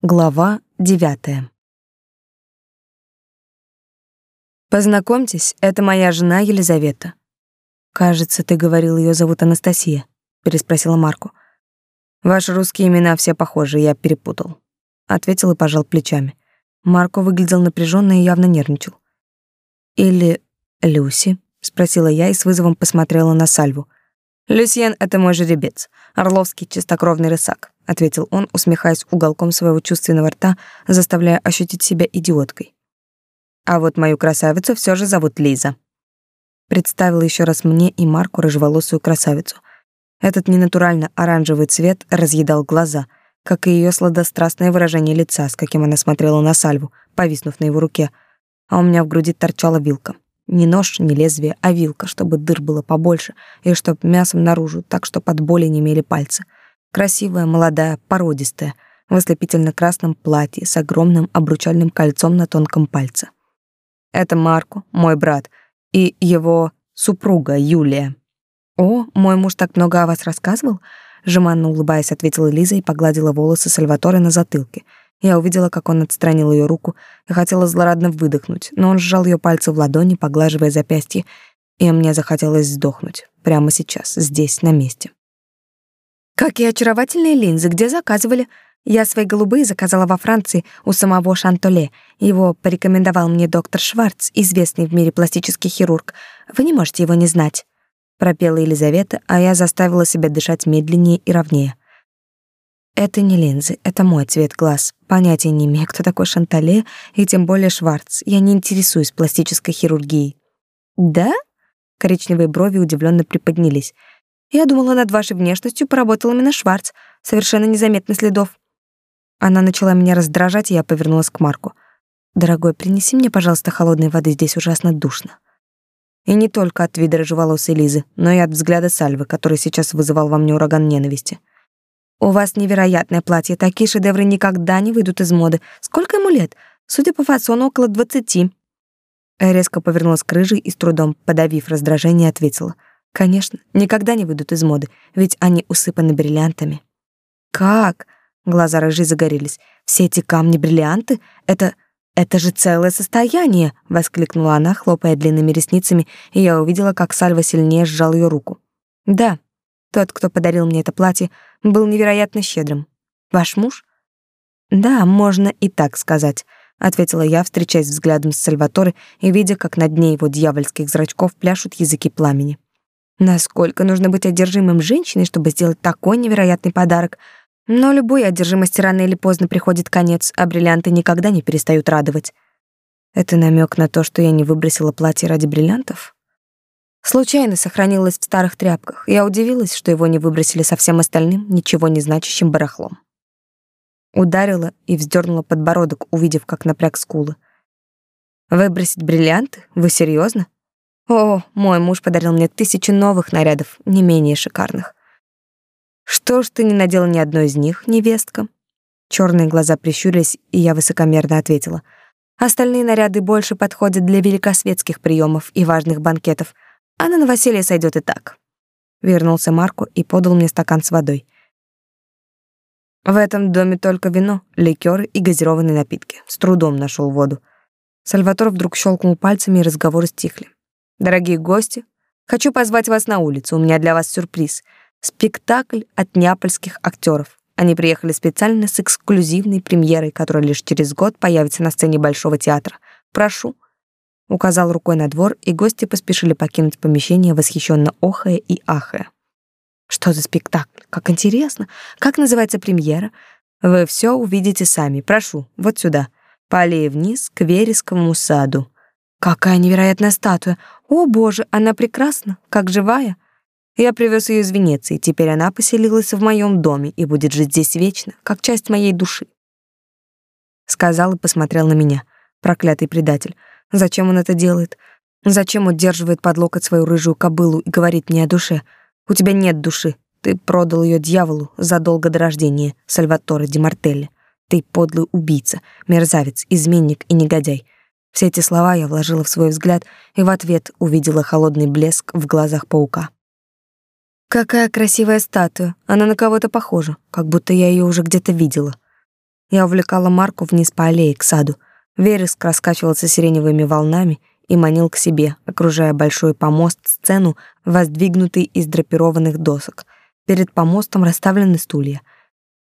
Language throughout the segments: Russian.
Глава девятая. Познакомьтесь, это моя жена Елизавета. Кажется, ты говорил, ее зовут Анастасия, переспросила Марку. Ваши русские имена все похожи, я перепутал, ответил и пожал плечами. Марко выглядел напряженно и явно нервничал. Или Люси, спросила я и с вызовом посмотрела на Сальву. Люсьен это мой жеребец, орловский чистокровный рысак ответил он, усмехаясь уголком своего чувственного рта, заставляя ощутить себя идиоткой. А вот мою красавицу все же зовут Лиза. Представила еще раз мне и Марку рыжеволосую красавицу. Этот ненатурально оранжевый цвет разъедал глаза, как и ее сладострастное выражение лица, с каким она смотрела на Сальву, повиснув на его руке, а у меня в груди торчала вилка. Не нож, не лезвие, а вилка, чтобы дыр было побольше и чтоб мясом наружу, так что под боли не имели пальцы — Красивая, молодая, породистая, в ослепительно-красном платье с огромным обручальным кольцом на тонком пальце. Это Марко, мой брат, и его супруга Юлия. «О, мой муж так много о вас рассказывал?» Жеманно улыбаясь, ответила Лиза и погладила волосы Сальваторе на затылке. Я увидела, как он отстранил ее руку и хотела злорадно выдохнуть, но он сжал ее пальцы в ладони, поглаживая запястье, и мне захотелось сдохнуть. Прямо сейчас, здесь, на месте. Какие очаровательные линзы, где заказывали? Я свои голубые заказала во Франции у самого Шантоле. Его порекомендовал мне доктор Шварц, известный в мире пластический хирург. Вы не можете его не знать. Пропела Елизавета, а я заставила себя дышать медленнее и ровнее. Это не линзы, это мой цвет глаз. Понятия не имею, кто такой Шантоле, и тем более Шварц. Я не интересуюсь пластической хирургией. Да? Коричневые брови удивленно приподнялись. Я думала, над вашей внешностью поработал именно Шварц, совершенно незаметно следов. Она начала меня раздражать, и я повернулась к Марку. Дорогой, принеси мне, пожалуйста, холодной воды, здесь ужасно душно. И не только от вида рыжеволосой Лизы, но и от взгляда Сальвы, который сейчас вызывал во мне ураган ненависти. У вас невероятное платье, такие шедевры никогда не выйдут из моды. Сколько ему лет? Судя по фасону, около двадцати. резко повернулась к рыжей и с трудом, подавив раздражение, ответила — Конечно, никогда не выйдут из моды, ведь они усыпаны бриллиантами. Как? Глаза рыжи загорелись. Все эти камни-бриллианты — это... это же целое состояние! Воскликнула она, хлопая длинными ресницами, и я увидела, как Сальва сильнее сжал ее руку. Да, тот, кто подарил мне это платье, был невероятно щедрым. Ваш муж? Да, можно и так сказать, ответила я, встречаясь взглядом с Сальваторе и видя, как на дне его дьявольских зрачков пляшут языки пламени. Насколько нужно быть одержимым женщиной, чтобы сделать такой невероятный подарок? Но любой одержимости рано или поздно приходит конец, а бриллианты никогда не перестают радовать. Это намек на то, что я не выбросила платье ради бриллиантов? Случайно сохранилось в старых тряпках. Я удивилась, что его не выбросили со всем остальным, ничего не значащим барахлом. Ударила и вздернула подбородок, увидев, как напряг скулы. Выбросить бриллианты? Вы серьезно? О, мой муж подарил мне тысячу новых нарядов, не менее шикарных. Что ж ты не надела ни одной из них, невестка? Черные глаза прищурились, и я высокомерно ответила. Остальные наряды больше подходят для великосветских приемов и важных банкетов, а на новоселье сойдет и так. Вернулся Марко и подал мне стакан с водой. В этом доме только вино, ликеры и газированные напитки. С трудом нашел воду. Сальватор вдруг щелкнул пальцами, и разговоры стихли. Дорогие гости, хочу позвать вас на улицу. У меня для вас сюрприз. Спектакль от неапольских актеров. Они приехали специально с эксклюзивной премьерой, которая лишь через год появится на сцене Большого театра. Прошу. Указал рукой на двор, и гости поспешили покинуть помещение, восхищенно охая и ахая. Что за спектакль? Как интересно. Как называется премьера? Вы все увидите сами. Прошу, вот сюда. По аллее вниз к Вересковому саду. Какая невероятная статуя! О, боже, она прекрасна, как живая. Я привез ее из Венеции, теперь она поселилась в моем доме и будет жить здесь вечно, как часть моей души. Сказал и посмотрел на меня. Проклятый предатель. Зачем он это делает? Зачем удерживает под локоть свою рыжую кобылу и говорит мне о душе? У тебя нет души. Ты продал ее дьяволу задолго до рождения Сальваторе Ди Мартелли. Ты подлый убийца, мерзавец, изменник и негодяй. Все эти слова я вложила в свой взгляд и в ответ увидела холодный блеск в глазах паука. Какая красивая статуя. Она на кого-то похожа, как будто я ее уже где-то видела. Я увлекала Марку вниз по аллее к саду. Вереск раскачивался сиреневыми волнами и манил к себе, окружая большой помост-сцену, воздвигнутый из драпированных досок. Перед помостом расставлены стулья.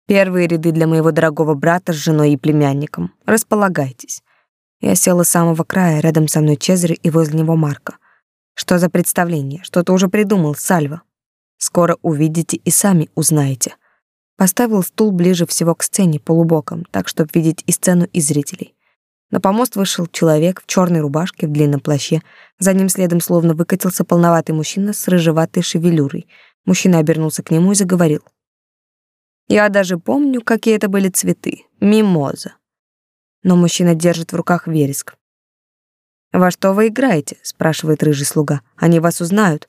Первые ряды для моего дорогого брата с женой и племянником. Располагайтесь. Я села с самого края, рядом со мной Чезарь и возле него Марка. Что за представление? Что ты уже придумал, Сальва? Скоро увидите и сами узнаете. Поставил стул ближе всего к сцене, полубоком, так, чтобы видеть и сцену, и зрителей. На помост вышел человек в черной рубашке, в длинном плаще. За ним следом словно выкатился полноватый мужчина с рыжеватой шевелюрой. Мужчина обернулся к нему и заговорил. «Я даже помню, какие это были цветы. Мимоза». Но мужчина держит в руках вереск. «Во что вы играете?» — спрашивает рыжий слуга. «Они вас узнают.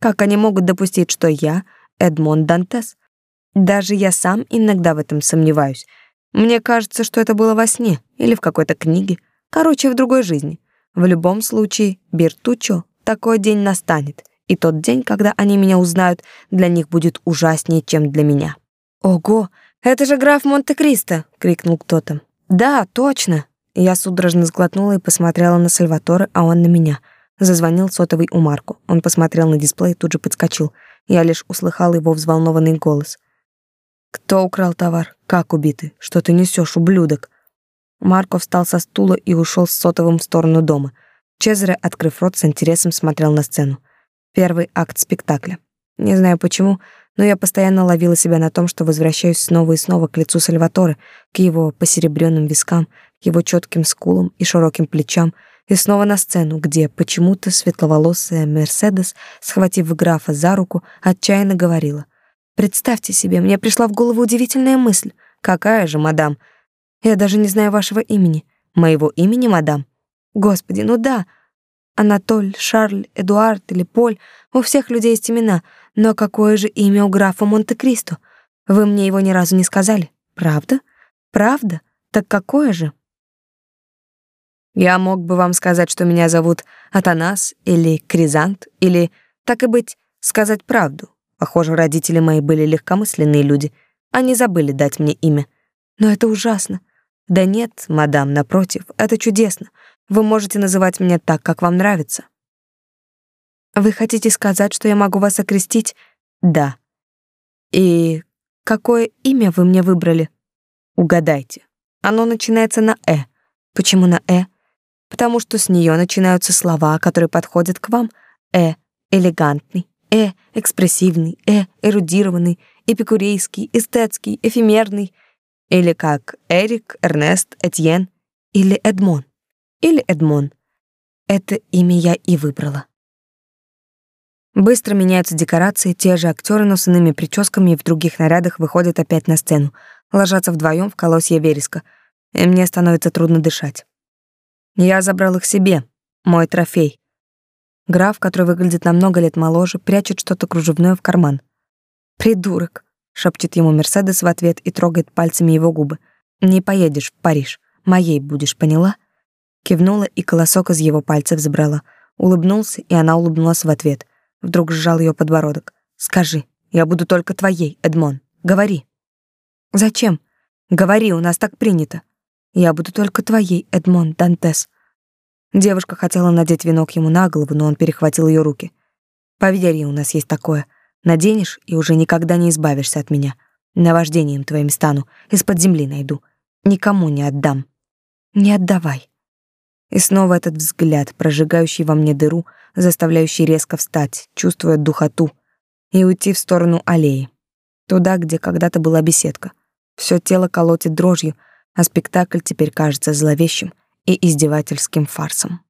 Как они могут допустить, что я Эдмон Дантес? Даже я сам иногда в этом сомневаюсь. Мне кажется, что это было во сне или в какой-то книге. Короче, в другой жизни. В любом случае, Бертучо, такой день настанет. И тот день, когда они меня узнают, для них будет ужаснее, чем для меня. «Ого, это же граф Монте-Кристо!» — крикнул кто-то. «Да, точно!» Я судорожно сглотнула и посмотрела на Сальваторе, а он на меня. Зазвонил сотовый у Марку. Он посмотрел на дисплей и тут же подскочил. Я лишь услыхала его взволнованный голос. «Кто украл товар? Как убиты? Что ты несешь, ублюдок?» Марко встал со стула и ушел с сотовым в сторону дома. Чезаре, открыв рот, с интересом смотрел на сцену. Первый акт спектакля. Не знаю почему, но я постоянно ловила себя на том, что возвращаюсь снова и снова к лицу Сальваторе, к его посеребренным вискам, к его четким скулам и широким плечам, и снова на сцену, где почему-то светловолосая Мерседес, схватив графа за руку, отчаянно говорила — Представьте себе, мне пришла в голову удивительная мысль. Какая же, мадам? Я даже не знаю вашего имени. Моего имени, мадам? Господи, ну да. Анатоль, Шарль, Эдуард или Поль. У всех людей есть имена. Но какое же имя у графа Монте-Кристо? Вы мне его ни разу не сказали. Правда? Правда? Так какое же? Я мог бы вам сказать, что меня зовут Атанас или Кризант, или, так и быть, сказать правду. Похоже, родители мои были легкомысленные люди. Они забыли дать мне имя. Но это ужасно. Да нет, мадам, напротив, это чудесно. Вы можете называть меня так, как вам нравится. Вы хотите сказать, что я могу вас окрестить? Да. И какое имя вы мне выбрали? Угадайте. Оно начинается на «э». Почему на «э»? Потому что с нее начинаются слова, которые подходят к вам. «э» — элегантный, Э — экспрессивный, э — эрудированный, эпикурейский, эстетский, эфемерный. Или как Эрик, Эрнест, Этьен. Или Эдмон. Или Эдмон. Это имя я и выбрала. Быстро меняются декорации, те же актеры, но с иными прическами и в других нарядах выходят опять на сцену, ложатся вдвоем в колосья вереска, и мне становится трудно дышать. Я забрал их себе, мой трофей, Граф, который выглядит на много лет моложе, прячет что-то кружевное в карман. «Придурок!» — шепчет ему Мерседес в ответ и трогает пальцами его губы. «Не поедешь в Париж. Моей будешь, поняла?» Кивнула и колосок из его пальцев забрала. Улыбнулся, и она улыбнулась в ответ. Вдруг сжал ее подбородок. «Скажи, я буду только твоей, Эдмон. Говори». «Зачем?» «Говори, у нас так принято». «Я буду только твоей, Эдмон Дантес». Девушка хотела надеть венок ему на голову, но он перехватил ее руки. «Поверь, у нас есть такое. Наденешь, и уже никогда не избавишься от меня. Наваждением твоим стану, из-под земли найду. Никому не отдам. Не отдавай». И снова этот взгляд, прожигающий во мне дыру, заставляющий резко встать, чувствуя духоту, и уйти в сторону аллеи. Туда, где когда-то была беседка. Все тело колотит дрожью, а спектакль теперь кажется зловещим — и издевательским фарсом.